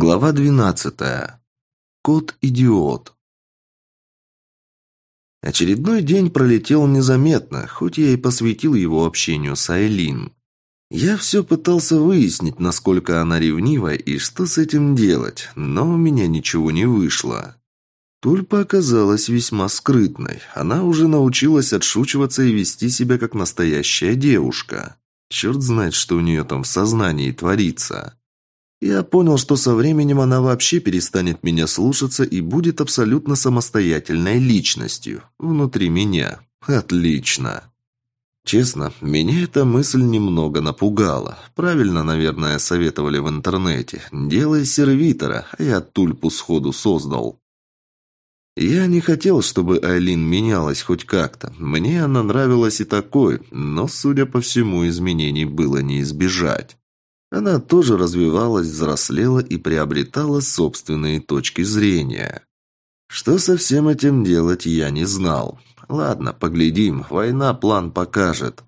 Глава двенадцатая. Кот-идиот. Очередной день пролетел незаметно, хоть я и посвятил его общению с Айлин. Я все пытался выяснить, насколько она ревнива и что с этим делать, но у меня ничего не вышло. Тульпа оказалась весьма скрытной. Она уже научилась отшучиваться и вести себя как настоящая девушка. Черт знает, что у нее там в сознании творится. Я понял, что со временем она вообще перестанет меня слушаться и будет абсолютно самостоятельной личностью. Внутри меня. Отлично. Честно, меня эта мысль немного напугала. Правильно, наверное, советовали в интернете. Делай сервитора, а я тульпу сходу создал. Я не хотел, чтобы Айлин менялась хоть как-то. Мне она нравилась и такой, но, судя по всему, изменений было не избежать. Она тоже развивалась, взрослела и приобретала собственные точки зрения. Что со всем этим делать, я не знал. Ладно, поглядим, война план покажет.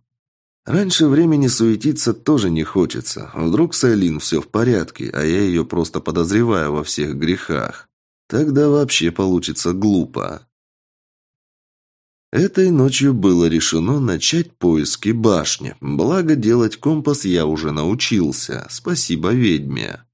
Раньше времени суетиться тоже не хочется. Вдруг с Айлин все в порядке, а я ее просто подозреваю во всех грехах. Тогда вообще получится глупо. Этой ночью было решено начать поиски башни. Благо, делать компас я уже научился. Спасибо ведьме.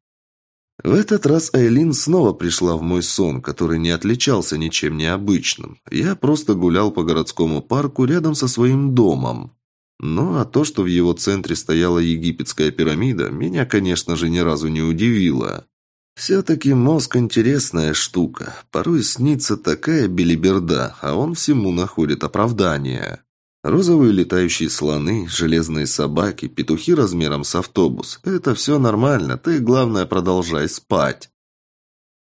В этот раз Айлин снова пришла в мой сон, который не отличался ничем необычным. Я просто гулял по городскому парку рядом со своим домом. Ну, а то, что в его центре стояла египетская пирамида, меня, конечно же, ни разу не удивило. Все-таки мозг интересная штука. Порой снится такая белиберда, а он всему находит оправдание. Розовые летающие слоны, железные собаки, петухи размером с автобус – это все нормально, ты, главное, продолжай спать.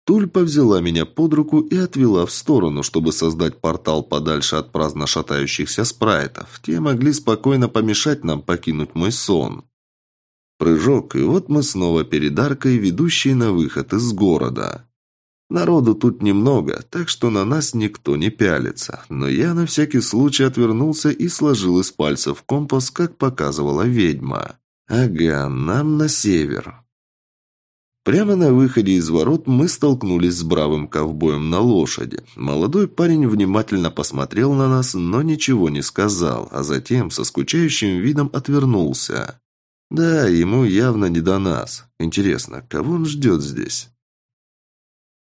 Тульпа взяла меня под руку и отвела в сторону, чтобы создать портал подальше от праздно шатающихся спрайтов. Те могли спокойно помешать нам покинуть мой сон. Прыжок, и вот мы снова перед аркой, ведущей на выход из города. Народу тут немного, так что на нас никто не пялится, но я на всякий случай отвернулся и сложил из пальцев компас, как показывала ведьма. Ага, нам на север. Прямо на выходе из ворот мы столкнулись с бравым ковбоем на лошади. Молодой парень внимательно посмотрел на нас, но ничего не сказал, а затем со скучающим видом отвернулся. Да, ему явно не до нас. Интересно, кого он ждет здесь?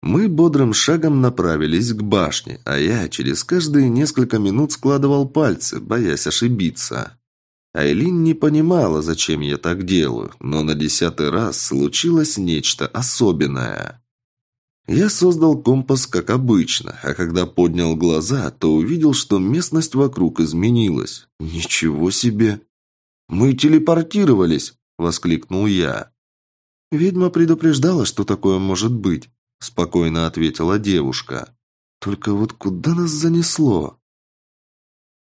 Мы бодрым шагом направились к башне, а я через каждые несколько минут складывал пальцы, боясь ошибиться. Айлин не понимала, зачем я так делаю, но на десятый раз случилось нечто особенное. Я создал компас как обычно, а когда поднял глаза, то увидел, что местность вокруг изменилась. Ничего себе! «Мы телепортировались!» – воскликнул я. «Ведьма предупреждала, что такое может быть», – спокойно ответила девушка. «Только вот куда нас занесло?»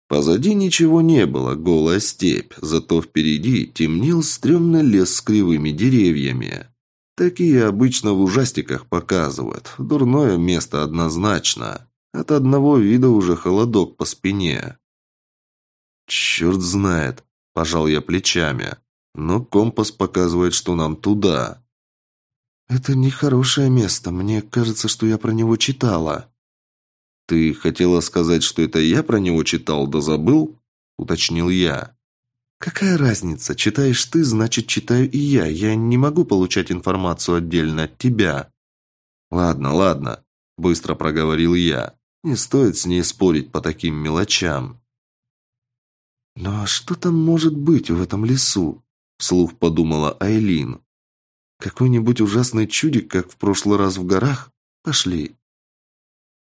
Позади ничего не было, голая степь, зато впереди темнел стрёмный лес с кривыми деревьями. Такие обычно в ужастиках показывают. Дурное место однозначно. От одного вида уже холодок по спине. Черт знает. Пожал я плечами. Но компас показывает, что нам туда. «Это нехорошее место. Мне кажется, что я про него читала». «Ты хотела сказать, что это я про него читал, да забыл?» – уточнил я. «Какая разница? Читаешь ты, значит, читаю и я. Я не могу получать информацию отдельно от тебя». «Ладно, ладно», – быстро проговорил я. «Не стоит с ней спорить по таким мелочам». «Ну а что там может быть в этом лесу?» – вслух подумала Айлин. «Какой-нибудь ужасный чудик, как в прошлый раз в горах? Пошли».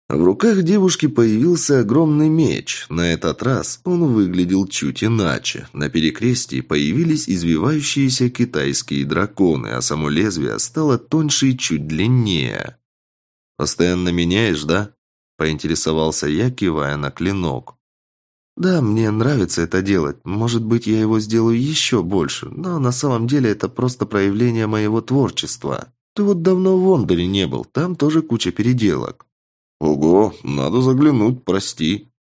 В руках девушки появился огромный меч. На этот раз он выглядел чуть иначе. На перекрестии появились извивающиеся китайские драконы, а само лезвие стало тоньше и чуть длиннее. «Постоянно меняешь, да?» – поинтересовался я, кивая на клинок. «Да, мне нравится это делать. Может быть, я его сделаю еще больше, но на самом деле это просто проявление моего творчества. Ты вот давно в Вондере не был, там тоже куча переделок». «Ого, надо заглянуть, прости».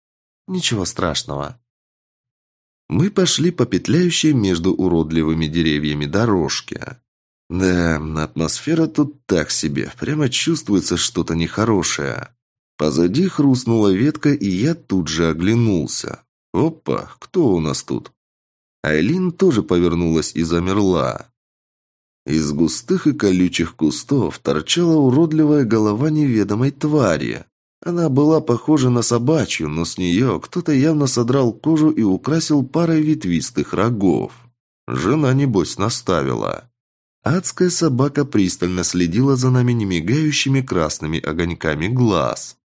«Ничего страшного». Мы пошли по петляющей между уродливыми деревьями дорожке. Да, атмосфера тут так себе. Прямо чувствуется что-то нехорошее. Позади хрустнула ветка, и я тут же оглянулся. Опа, кто у нас тут? Айлин тоже повернулась и замерла. Из густых и колючих кустов торчала уродливая голова неведомой твари. Она была похожа на собачью, но с нее кто-то явно содрал кожу и украсил парой ветвистых рогов. Жена, небось, наставила. Адская собака пристально следила за нами немигающими красными огоньками глаз.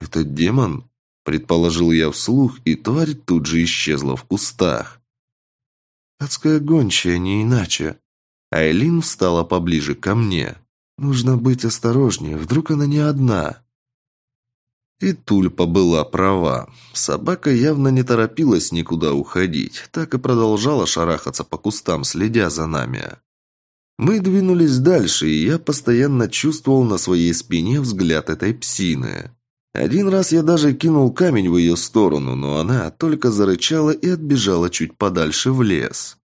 «Это демон?» – предположил я вслух, и тварь тут же исчезла в кустах. «Адская гончая, не иначе». Айлин встала поближе ко мне. «Нужно быть осторожнее, вдруг она не одна». И Тульпа была права. Собака явно не торопилась никуда уходить, так и продолжала шарахаться по кустам, следя за нами. Мы двинулись дальше, и я постоянно чувствовал на своей спине взгляд этой псины. Один раз я даже кинул камень в ее сторону, но она только зарычала и отбежала чуть подальше в лес.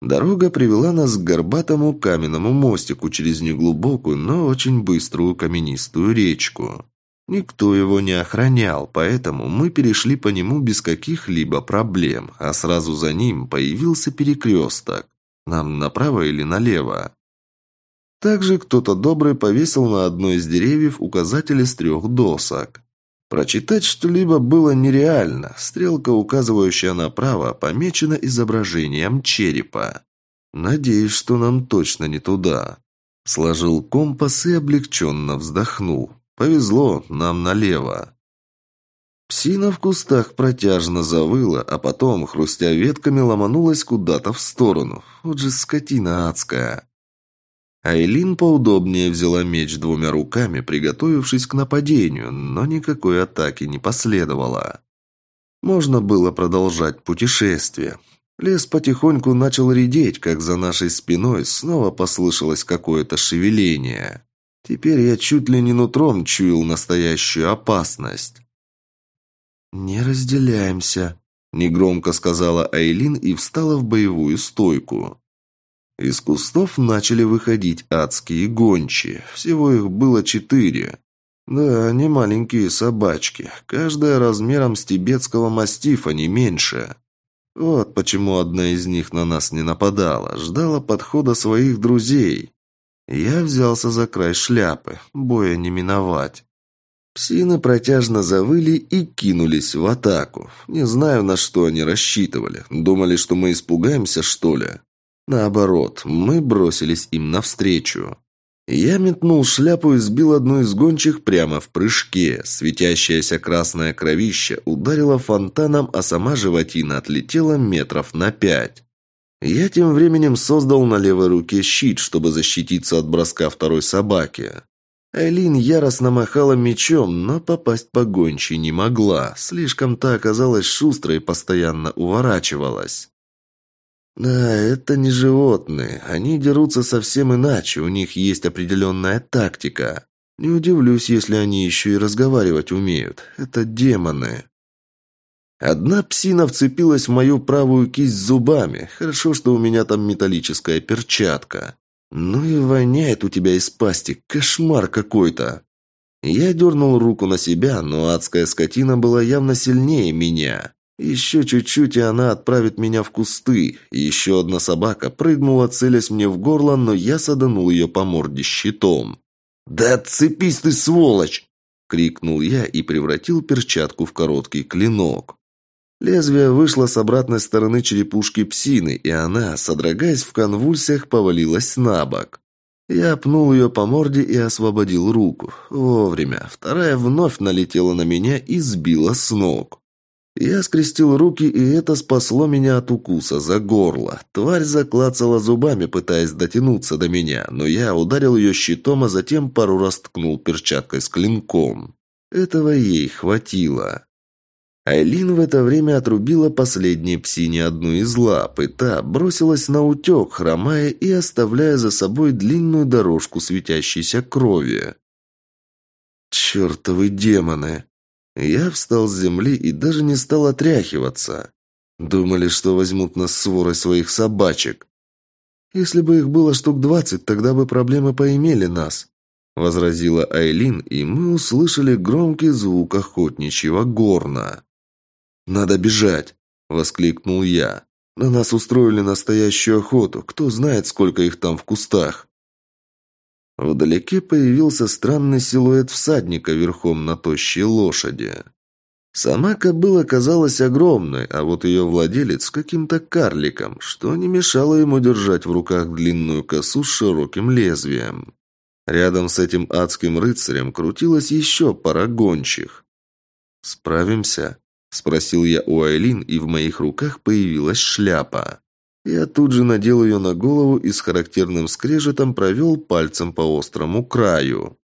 Дорога привела нас к горбатому каменному мостику через неглубокую, но очень быструю каменистую речку. Никто его не охранял, поэтому мы перешли по нему без каких-либо проблем, а сразу за ним появился перекресток. Нам направо или налево? Также кто-то добрый повесил на одной из деревьев указатель из трех досок. Прочитать что-либо было нереально. Стрелка, указывающая направо, помечена изображением черепа. Надеюсь, что нам точно не туда. Сложил компас и облегченно вздохнул. Повезло, нам налево. Псина в кустах протяжно завыла, а потом, хрустя ветками, ломанулась куда-то в сторону. Вот же скотина адская. Айлин поудобнее взяла меч двумя руками, приготовившись к нападению, но никакой атаки не последовало. Можно было продолжать путешествие. Лес потихоньку начал редеть, как за нашей спиной снова послышалось какое-то шевеление. Теперь я чуть ли не нутром чуял настоящую опасность. «Не разделяемся», – негромко сказала Айлин и встала в боевую стойку. Из кустов начали выходить адские гончие. Всего их было четыре. Да, не маленькие собачки. Каждая размером с тибетского мастифа, не меньше. Вот почему одна из них на нас не нападала. Ждала подхода своих друзей. Я взялся за край шляпы. Боя не миновать. Псины протяжно завыли и кинулись в атаку. Не знаю, на что они рассчитывали. Думали, что мы испугаемся, что ли? Наоборот, мы бросились им навстречу. Я метнул шляпу и сбил одну из гончих прямо в прыжке. Светящаяся красная кровища ударила фонтаном, а сама животина отлетела метров на пять. Я тем временем создал на левой руке щит, чтобы защититься от броска второй собаки. Айлин яростно махала мечом, но попасть по гончей не могла. Слишком та оказалась шустрой и постоянно уворачивалась. Да, это не животные. Они дерутся совсем иначе, у них есть определенная тактика. Не удивлюсь, если они еще и разговаривать умеют. Это демоны. Одна псина вцепилась в мою правую кисть зубами. Хорошо, что у меня там металлическая перчатка. Ну и воняет у тебя из пасти. Кошмар какой-то. Я дернул руку на себя, но адская скотина была явно сильнее меня. Еще чуть-чуть, и она отправит меня в кусты. Еще одна собака прыгнула, целясь мне в горло, но я саданул ее по морде щитом. «Да отцепись ты, сволочь!» — крикнул я и превратил перчатку в короткий клинок. Лезвие вышло с обратной стороны черепушки псины, и она, содрогаясь в конвульсиях, повалилась на бок. Я пнул ее по морде и освободил руку. Вовремя. Вторая вновь налетела на меня и сбила с ног. Я скрестил руки, и это спасло меня от укуса за горло. Тварь заклацала зубами, пытаясь дотянуться до меня, но я ударил ее щитом, а затем пару раз ткнул перчаткой с клинком. Этого ей хватило. Айлин в это время отрубила последней псине одну из лап, и та бросилась на утек, хромая и оставляя за собой длинную дорожку светящейся крови. «Чертовы демоны!» Я встал с земли и даже не стал отряхиваться. Думали, что возьмут нас сворой своих собачек. Если бы их было штук двадцать, тогда бы проблемы поимели нас», — возразила Айлин, и мы услышали громкий звук охотничьего горна. «Надо бежать!» — воскликнул я. «На нас устроили настоящую охоту. Кто знает, сколько их там в кустах?» Вдалеке появился странный силуэт всадника верхом на тощей лошади. Сама кобыла казалась огромной, а вот ее владелец каким-то карликом, что не мешало ему держать в руках длинную косу с широким лезвием. Рядом с этим адским рыцарем крутилась еще пара гончих. «Справимся?» – спросил я у Айлин, и в моих руках появилась шляпа. Я тут же надел ее на голову и с характерным скрежетом провел пальцем по острому краю.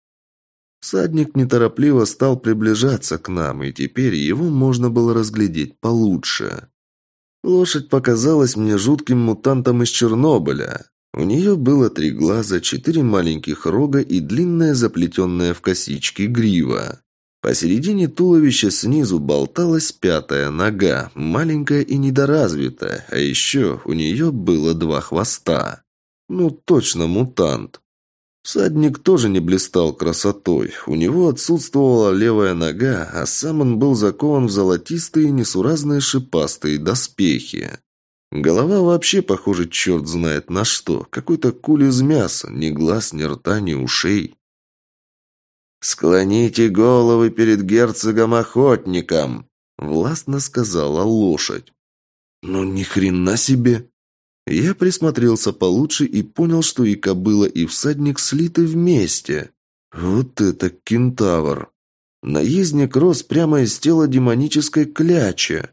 Садник неторопливо стал приближаться к нам, и теперь его можно было разглядеть получше. Лошадь показалась мне жутким мутантом из Чернобыля. У нее было три глаза, четыре маленьких рога и длинная заплетенная в косички грива. Посередине туловища снизу болталась пятая нога, маленькая и недоразвитая, а еще у нее было два хвоста. Ну, точно мутант. Всадник тоже не блистал красотой. У него отсутствовала левая нога, а сам он был закован в золотистые несуразные шипастые доспехи. Голова вообще, похоже, черт знает на что. Какой-то куль из мяса, ни глаз, ни рта, ни ушей. «Склоните головы перед герцогом-охотником!» — властно сказала лошадь. «Ну ни хрена себе!» Я присмотрелся получше и понял, что и кобыла, и всадник слиты вместе. Вот это кентавр! Наездник рос прямо из тела демонической клячи.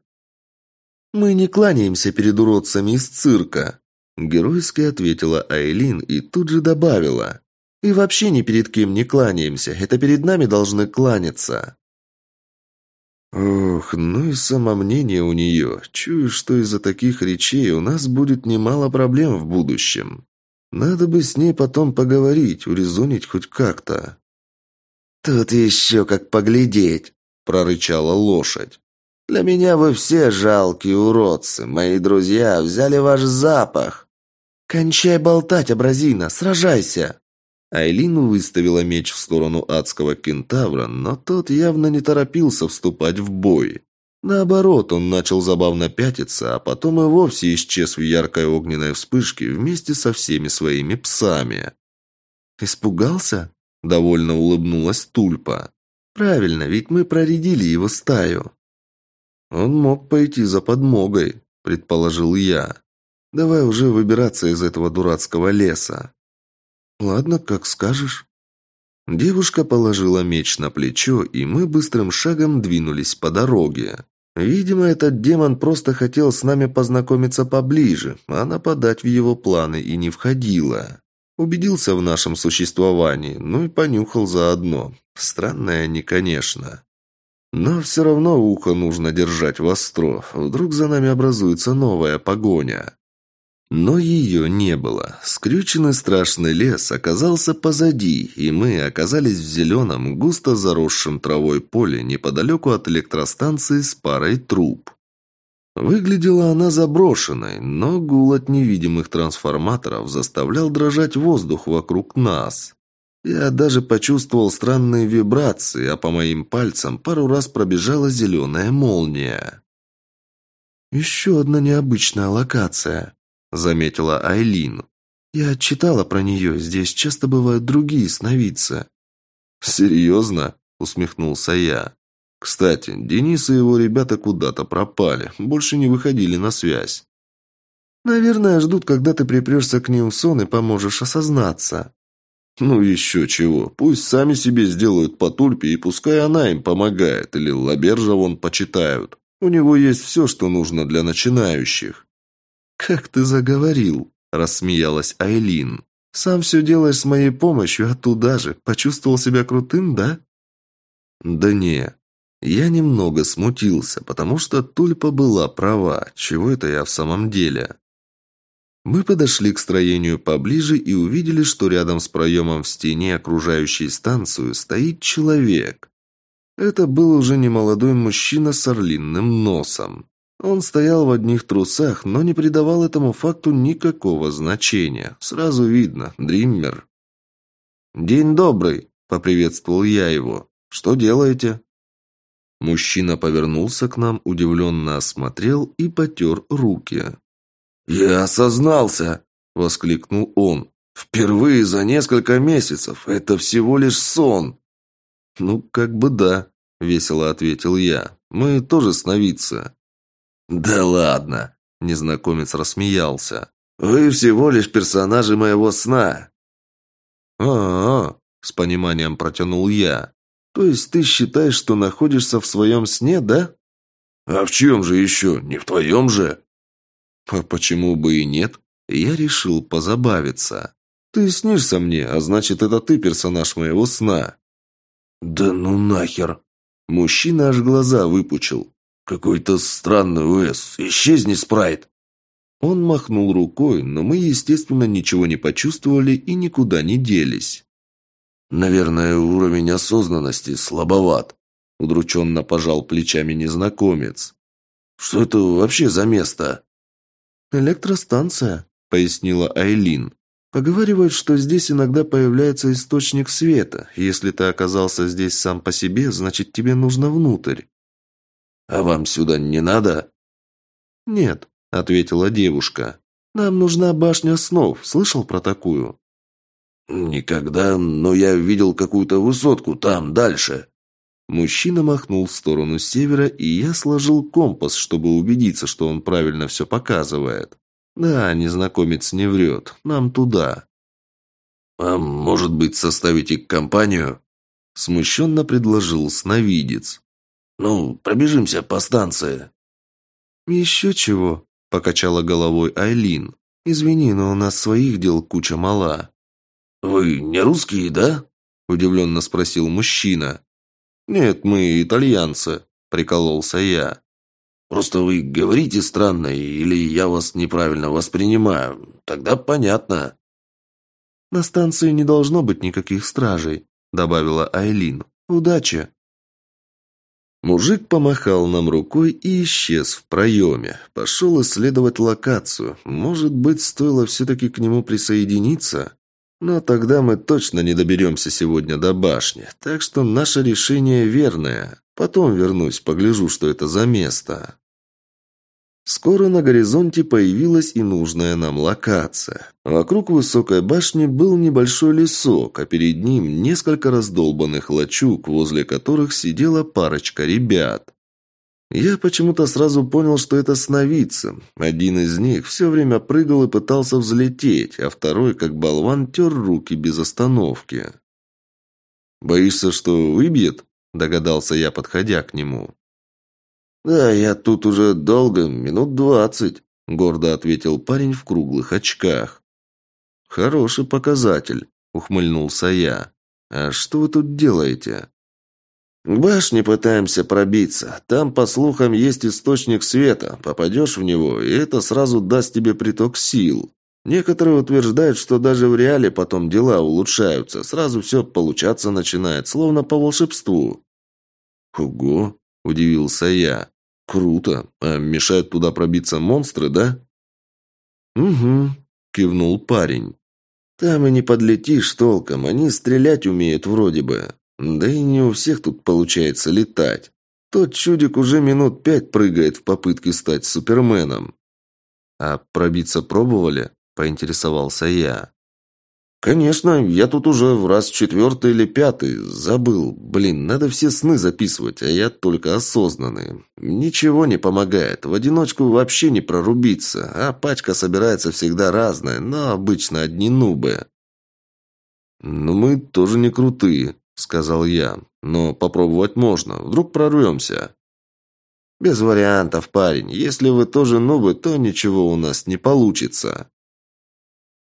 «Мы не кланяемся перед уродцами из цирка», — геройски ответила Айлин и тут же добавила. «И вообще ни перед кем не кланяемся, это перед нами должны кланяться». Ох, ну и самомнение у нее. Чую, что из-за таких речей у нас будет немало проблем в будущем. Надо бы с ней потом поговорить, урезонить хоть как-то. «Тут еще как поглядеть», — прорычала лошадь. «Для меня вы все жалкие уродцы. Мои друзья взяли ваш запах». «Кончай болтать, абразина, сражайся!» Айлин выставила меч в сторону адского кентавра, но тот явно не торопился вступать в бой. Наоборот, он начал забавно пятиться, а потом и вовсе исчез в яркой огненной вспышке вместе со всеми своими псами. «Испугался?» – довольно улыбнулась Тульпа. «Правильно, ведь мы проредили его стаю». «Он мог пойти за подмогой», – предположил я. «Давай уже выбираться из этого дурацкого леса». «Ладно, как скажешь». Девушка положила меч на плечо, и мы быстрым шагом двинулись по дороге. Видимо, этот демон просто хотел с нами познакомиться поближе, а нападать в его планы и не входило. Убедился в нашем существовании, ну и понюхал заодно. Странное они, конечно. Но все равно ухо нужно держать востро, вдруг за нами образуется новая погоня. Но ее не было. Скрюченный страшный лес оказался позади, и мы оказались в зеленом, густо заросшем травой поле неподалеку от электростанции с парой труб. Выглядела она заброшенной, но гул от невидимых трансформаторов заставлял дрожать воздух вокруг нас. Я даже почувствовал странные вибрации, а по моим пальцам пару раз пробежала зеленая молния. «Еще одна необычная локация», заметила Айлин. «Я читала про нее, здесь часто бывают другие сновидцы». «Серьезно?» – усмехнулся я. «Кстати, Денис и его ребята куда-то пропали, больше не выходили на связь». «Наверное, ждут, когда ты припрешься к ним в сон и поможешь осознаться». «Ну еще чего, пусть сами себе сделают по тульпе, и пускай она им помогает, или Лабержа вон почитают. У него есть все, что нужно для начинающих». «Как ты заговорил?» – рассмеялась Айлин. «Сам все делаешь с моей помощью, а туда же. Почувствовал себя крутым, да?» «Да не. Я немного смутился, потому что Тульпа была права. Чего это я в самом деле?» Мы подошли к строению поближе и увидели, что рядом с проемом в стене, окружающей станцию, стоит человек. Это был уже немолодой мужчина с орлинным носом. Он стоял в одних трусах, но не придавал этому факту никакого значения. Сразу видно, дриммер. «День добрый», — поприветствовал я его. «Что делаете?» Мужчина повернулся к нам, удивленно осмотрел и потер руки. «Я осознался!» — воскликнул он. «Впервые за несколько месяцев. Это всего лишь сон!» «Ну, как бы да», — весело ответил я. «Мы тоже сновидцы». «Да ладно!» – незнакомец рассмеялся. «Вы всего лишь персонажи моего сна!» «А-а-а!» – с пониманием протянул я. «То есть ты считаешь, что находишься в своем сне, да?» «А в чем же еще? Не в твоем же?» «А почему бы и нет?» Я решил позабавиться. «Ты снишься мне, а значит, это ты персонаж моего сна». «Да ну нахер!» Мужчина аж глаза выпучил. «Какой-то странный УС. Исчезни, спрайт!» Он махнул рукой, но мы, естественно, ничего не почувствовали и никуда не делись. «Наверное, уровень осознанности слабоват», — удрученно пожал плечами незнакомец. «Что это вообще за место?» «Электростанция», — пояснила Айлин. «Поговаривают, что здесь иногда появляется источник света. Если ты оказался здесь сам по себе, значит, тебе нужно внутрь. «А вам сюда не надо?» «Нет», — ответила девушка. «Нам нужна башня снов. Слышал про такую?» «Никогда, но я видел какую-то высотку там, дальше». Мужчина махнул в сторону севера, и я сложил компас, чтобы убедиться, что он правильно все показывает. «Да, незнакомец не врет. Нам туда». «А может быть, составите компанию?» Смущенно предложил сновидец. Ну, пробежимся по станции». «Еще чего?» – покачала головой Айлин. «Извини, но у нас своих дел куча мала». «Вы не русские, да?» – удивленно спросил мужчина. «Нет, мы итальянцы», – прикололся я. «Просто вы говорите странно, или я вас неправильно воспринимаю. Тогда понятно». «На станции не должно быть никаких стражей», – добавила Айлин. «Удачи!» Мужик помахал нам рукой и исчез в проеме. Пошел исследовать локацию. Может быть, стоило все-таки к нему присоединиться? Но тогда мы точно не доберемся сегодня до башни. Так что наше решение верное. Потом вернусь, погляжу, что это за место. Скоро на горизонте появилась и нужная нам локация. Вокруг высокой башни был небольшой лесок, а перед ним несколько раздолбанных лачуг, возле которых сидела парочка ребят. Я почему-то сразу понял, что это сновидцы. Один из них все время прыгал и пытался взлететь, а второй, как болван, тер руки без остановки. «Боишься, что выбьет?» – догадался я, подходя к нему. «Да, я тут уже долго, минут двадцать», — гордо ответил парень в круглых очках. «Хороший показатель», — ухмыльнулся я. «А что вы тут делаете?» «К башне пытаемся пробиться. Там, по слухам, есть источник света. Попадешь в него, и это сразу даст тебе приток сил. Некоторые утверждают, что даже в реале потом дела улучшаются. Сразу все получаться начинает, словно по волшебству». «Ого!» – удивился я. «Круто. А мешают туда пробиться монстры, да?» «Угу», – кивнул парень. «Там и не подлетишь толком. Они стрелять умеют вроде бы. Да и не у всех тут получается летать. Тот чудик уже минут пять прыгает в попытке стать суперменом». «А пробиться пробовали?» – поинтересовался я. «Конечно, я тут уже в раз четвертый или пятый. Забыл. Блин, надо все сны записывать, а я только осознанный. Ничего не помогает. В одиночку вообще не прорубиться, а пачка собирается всегда разная, но обычно одни нубы». «Ну, мы тоже не крутые», — сказал я. «Но попробовать можно. Вдруг прорвемся». «Без вариантов, парень. Если вы тоже нубы, то ничего у нас не получится».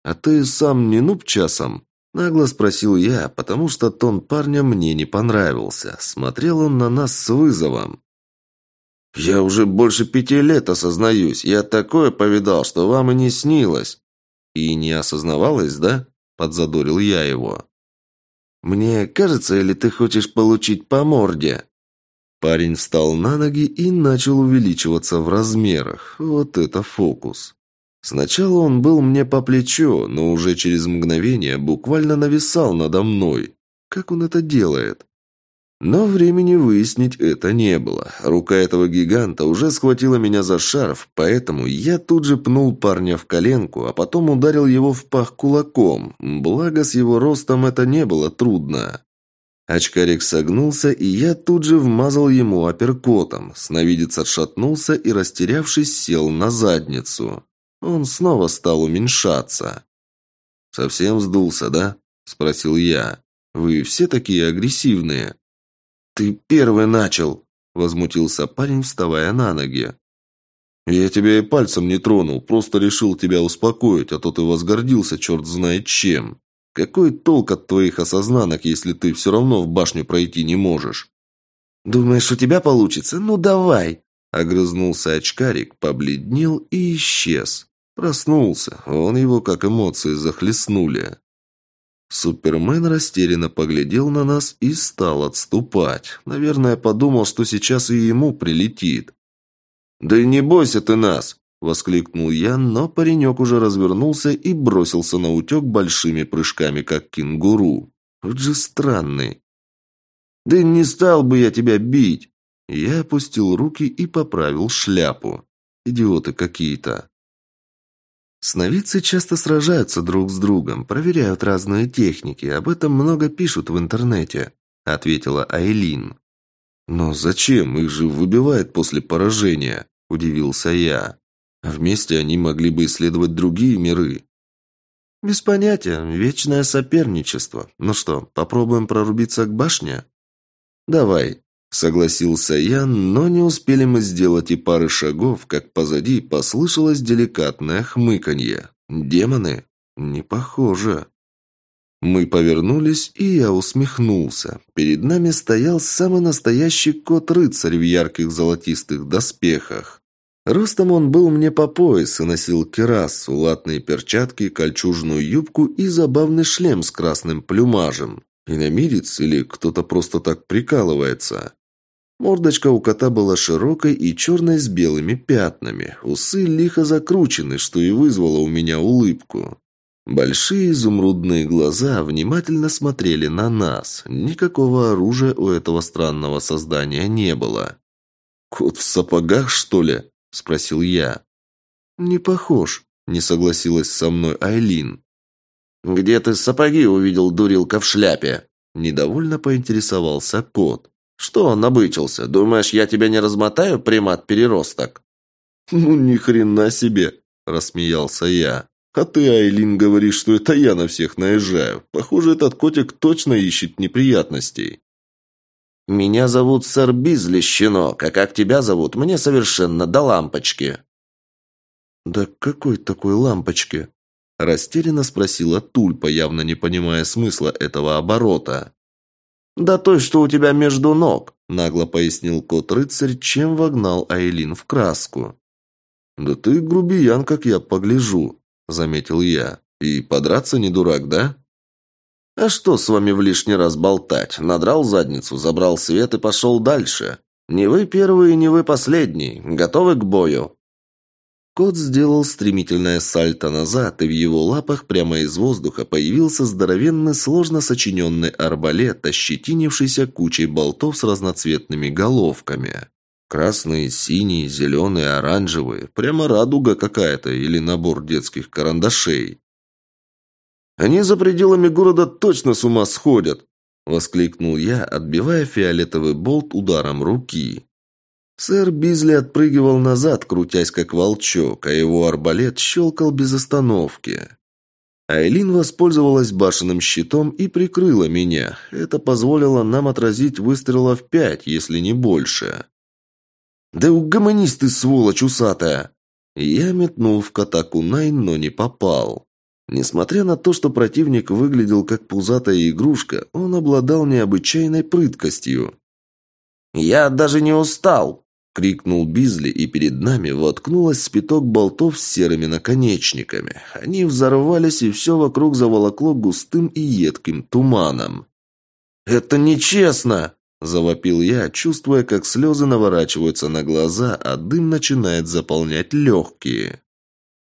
«А ты сам не нуб часом?» Нагло спросил я, потому что тон парня мне не понравился. Смотрел он на нас с вызовом. «Я уже больше пяти лет осознаюсь. Я такое повидал, что вам и не снилось». «И не осознавалось, да?» – подзадорил я его. «Мне кажется, или ты хочешь получить по морде?» Парень встал на ноги и начал увеличиваться в размерах. Вот это фокус. Сначала он был мне по плечу, но уже через мгновение буквально нависал надо мной. Как он это делает? Но времени выяснить это не было. Рука этого гиганта уже схватила меня за шарф, поэтому я тут же пнул парня в коленку, а потом ударил его в пах кулаком. Благо, с его ростом это не было трудно. Очкарик согнулся, и я тут же вмазал ему апперкотом. Сновидец отшатнулся и, растерявшись, сел на задницу. Он снова стал уменьшаться. «Совсем сдулся, да?» – спросил я. «Вы все такие агрессивные». «Ты первый начал», – возмутился парень, вставая на ноги. «Я тебя и пальцем не тронул, просто решил тебя успокоить, а то ты возгордился черт знает чем». Какой толк от твоих осознанок, если ты все равно в башню пройти не можешь? Думаешь, у тебя получится? Ну давай!» Огрызнулся очкарик, побледнел и исчез. Проснулся, он его как эмоции захлестнули. Супермен растерянно поглядел на нас и стал отступать. Наверное, подумал, что сейчас и ему прилетит. «Да и не бойся ты нас!» Воскликнул я, но паренек уже развернулся и бросился на утек большими прыжками, как кенгуру. Вот же странный. «Да не стал бы я тебя бить!» Я опустил руки и поправил шляпу. Идиоты какие-то. Сновидцы часто сражаются друг с другом, проверяют разные техники, об этом много пишут в интернете, ответила Айлин. Но зачем? Их же выбивает после поражения, удивился я. Вместе они могли бы исследовать другие миры. Без понятия. Вечное соперничество. Ну что, попробуем прорубиться к башне? Давай. Согласился я, но не успели мы сделать и пары шагов, как позади послышалось деликатное хмыканье. Демоны? Не похоже. Мы повернулись, и я усмехнулся. Перед нами стоял самый настоящий кот-рыцарь в ярких золотистых доспехах. Ростом он был мне по пояс и носил керасу, латные перчатки, кольчужную юбку и забавный шлем с красным плюмажем. Иномирец или кто-то просто так прикалывается? Мордочка у кота была широкой и черной с белыми пятнами. Усы лихо закручены, что и вызвало у меня улыбку. Большие изумрудные глаза внимательно смотрели на нас. Никакого оружия у этого странного создания не было. «Кот в сапогах, что ли?» – спросил я. «Не похож», – не согласилась со мной Айлин. «Где ты сапоги увидел, дурилка в шляпе?» Недовольно поинтересовался кот. «Что набычился? Думаешь, я тебя не размотаю, примат-переросток?» «Ну, ни хрена себе!» – рассмеялся я. «А ты, Айлин, говоришь, что это я на всех наезжаю. Похоже, этот котик точно ищет неприятностей». «Меня зовут сэр Бизли, щенок, а как тебя зовут, мне совершенно до лампочки». «Да какой такой лампочки?» Растерянно спросила Тульпа, явно не понимая смысла этого оборота. «Да той, что у тебя между ног», – нагло пояснил кот-рыцарь, чем вогнал Айлин в краску. «Да ты грубиян, как я погляжу», – заметил я. «И подраться не дурак, да?» «А что с вами в лишний раз болтать? Надрал задницу, забрал свет и пошел дальше. Не вы первый, не вы последний. Готовы к бою?» Кот сделал стремительное сальто назад, и в его лапах прямо из воздуха появился здоровенный, сложно сочиненный арбалет, ощетинившийся кучей болтов с разноцветными головками. Красные, синие, зеленые, оранжевые. Прямо радуга какая-то или набор детских карандашей. Они за пределами города точно с ума сходят!» – воскликнул я, отбивая фиолетовый болт ударом руки. Сэр Бизли отпрыгивал назад, крутясь как волчок, а его арбалет щелкал без остановки. Айлин воспользовалась башенным щитом и прикрыла меня. Это позволило нам отразить выстрелов пять, если не больше. «Да угомонись ты, сволочь усатая!» Я метнул в кота кунай, но не попал. Несмотря на то, что противник выглядел как пузатая игрушка, он обладал необычайной прыткостью. «Я даже не устал!» – крикнул Бизли, и перед нами воткнулась спиток болтов с серыми наконечниками. Они взорвались, и все вокруг заволокло густым и едким туманом. «Это нечестно!» – Завопил я, чувствуя, как слезы наворачиваются на глаза, а дым начинает заполнять легкие.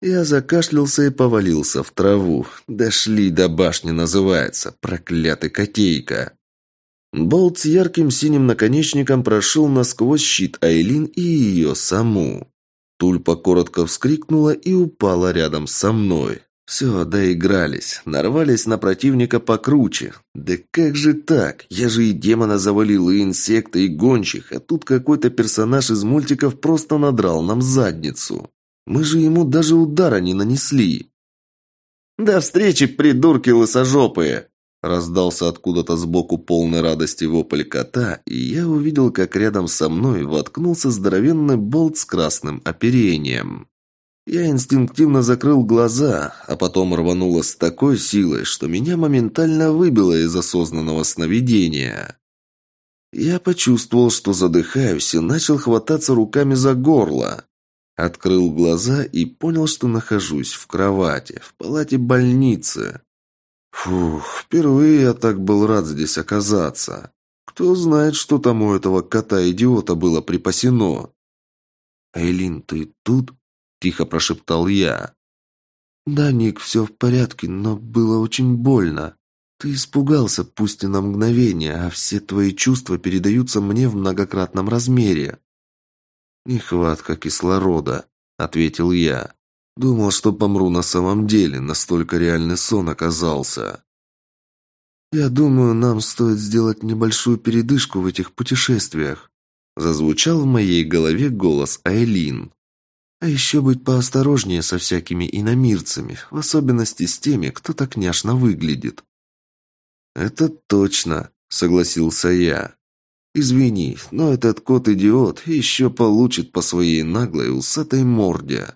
Я закашлялся и повалился в траву. «Дошли до башни» называется. Проклятый котейка. Болт с ярким синим наконечником прошел насквозь щит Айлин и ее саму. Тульпа коротко вскрикнула и упала рядом со мной. Все, доигрались. Нарвались на противника покруче. Да как же так? Я же и демона завалил, и инсекта, и гончих, а тут какой-то персонаж из мультиков просто надрал нам задницу. Мы же ему даже удара не нанесли. «До встречи, придурки лысожопые!» Раздался откуда-то сбоку полной радости вопль кота, и я увидел, как рядом со мной воткнулся здоровенный болт с красным оперением. Я инстинктивно закрыл глаза, а потом рвануло с такой силой, что меня моментально выбило из осознанного сновидения. Я почувствовал, что задыхаюсь, и начал хвататься руками за горло. Открыл глаза и понял, что нахожусь в кровати, в палате больницы. Фух, впервые я так был рад здесь оказаться. Кто знает, что там у этого кота-идиота было припасено. «Эйлин, ты тут?» Тихо прошептал я. «Да, Ник, все в порядке, но было очень больно. Ты испугался, пусть и на мгновение, а все твои чувства передаются мне в многократном размере». «Нехватка кислорода», — ответил я. «Думал, что помру на самом деле, настолько реальный сон оказался». «Я думаю, нам стоит сделать небольшую передышку в этих путешествиях», — зазвучал в моей голове голос Айлин. А еще быть поосторожнее со всякими иномирцами, в особенности с теми, кто так няшно выглядит. «Это точно», — согласился я. «Извини, но этот кот-идиот еще получит по своей наглой усатой морде».